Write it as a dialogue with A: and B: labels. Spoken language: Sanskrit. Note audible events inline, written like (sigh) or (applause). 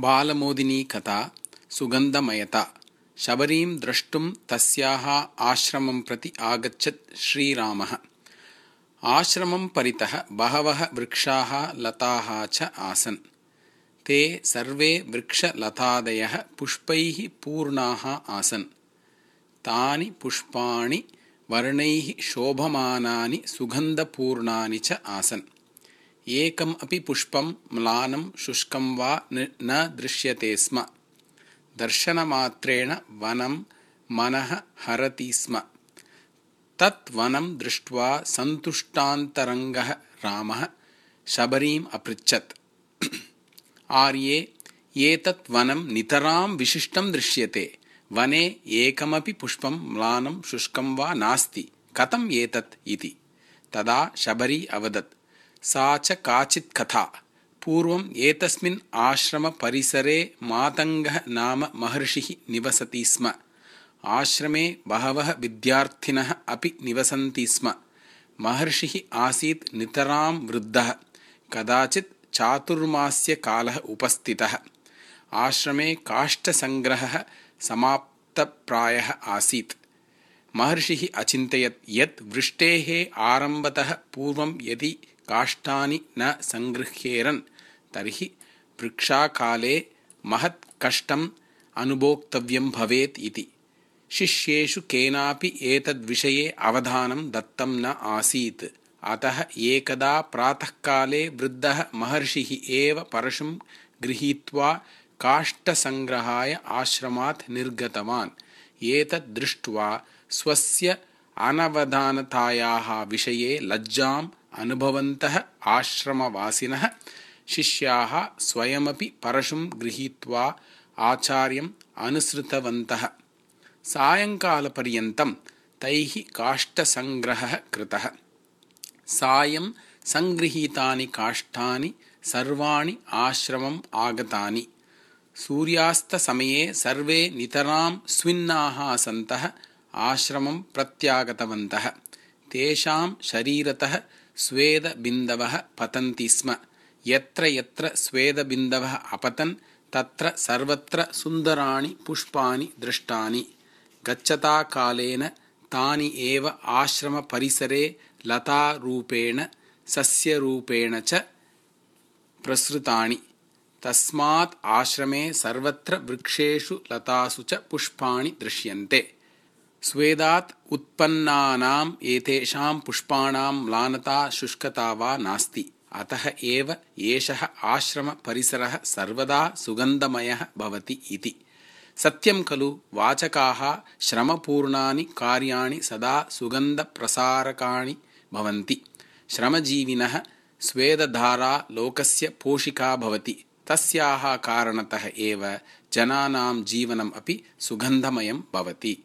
A: बालमोदिनी कथा सुगन्धमयता शबरीं द्रष्टुं तस्याः आश्रमं प्रति आगच्छत् श्रीरामः आश्रमं परितः बहवः वृक्षाः लताः च आसन् ते सर्वे वृक्षलतादयः पुष्पैः पूर्णाः आसन् तानि पुष्पाणि वर्णैः शोभमानानि सुगन्धपूर्णानि च आसन् एकम् अपि पुष्पं म्लानं शुष्कं वा न दृश्यते स्म। दर्शनमात्रेण वनं मनः हरति स्म। तत् वनं दृष्ट्वा सन्तुष्टान्तरङ्गः रामः शबरीम् अपृच्छत्। (clears throat) आर्ये एतत् वनं नितरां विशिष्टं दृश्यते। वने एकमपि पुष्पं म्लानं शुष्कं वा नास्ति। कथम् एतत् इति? तदा शबरी अवदत् सा च काचित् कथा। पूर्वम् एतस्मिन् आश्रमपरिसरे मातङ्गः नाम महर्षिः निवसति स्म। आश्रमे बहवः विद्यार्थिनः अपि निवसन्ति स्म। महर्षिः आसीत् नितरां वृद्धः कदाचित् चातुर्मास्यकालः उपस्थितः। आश्रमे काष्ठसङ्ग्रहः समाप्तप्रायः आसीत्। महर्षिः अचिन्तयत् यत् वृष्टेः आरम्भतः पूर्वं यदि काष्ठानि न सङ्गृह्येरन् तर्हि वृक्षाकाले महत् कष्टम् अनुभोक्तव्यं भवेत् इति। शिष्येषु केनापि एतद्विषये अवधानं दत्तं न आसीत्। अतः एकदा प्रातःकाले वृद्धः महर्षिः एव परशुं गृहीत्वा काष्ठसङ्ग्रहाय आश्रमात् निर्गतवान्। एतद् दृष्ट्वा स्वस्य अनवधानतायाः विषये लज्जाम् अनुभवन्तः आश्रमवासिनः शिष्याः स्वयमपि परशुं गृहीत्वा आचार्यम् अनुसृतवन्तः। सायङ्कालपर्यन्तं तैः काष्ठसङ्ग्रहः कृतः। सायं सङ्गृहीतानि काष्ठानि सर्वाणि आश्रमम् आगतानि। सूर्यास्तसमये सर्वे नितरां स्विन्नाः सन्तः आश्रमं प्रत्यागतवन्तः। तेषां शरीरतः स्वेदबिन्दवः पतन्ति स्म। यत्र यत्र स्वेदबिन्दवः अपतन् तत्र सर्वत्र सुन्दराणि पुष्पाणि दृष्टानि। गच्छताकालेन तानि एव आश्रमपरिसरे लतारूपेण सस्यरूपेण च प्रसृतानि तस्मात् आश्रमे सर्वत्र वृक्षेषु लतासु च पुष्पाणि दृश्यन्ते स्वेदात् उत्पन्नानाम् एतेषां पुष्पाणां म्लानता शुष्कता वा नास्ति। अतः एव एषः आश्रमपरिसरः सर्वदा सुगन्धमयः भवति इति। सत्यं खलु वाचकाः श्रमपूर्णानि कार्याणि सदा सुगन्धप्रसारकाणि भवन्ति। श्रमजीविनः स्वेदधारा लोकस्य पोषिका भवति। तस्याः कारणतः एव जनानां जीवनम् अपि सुगन्धमयं भवति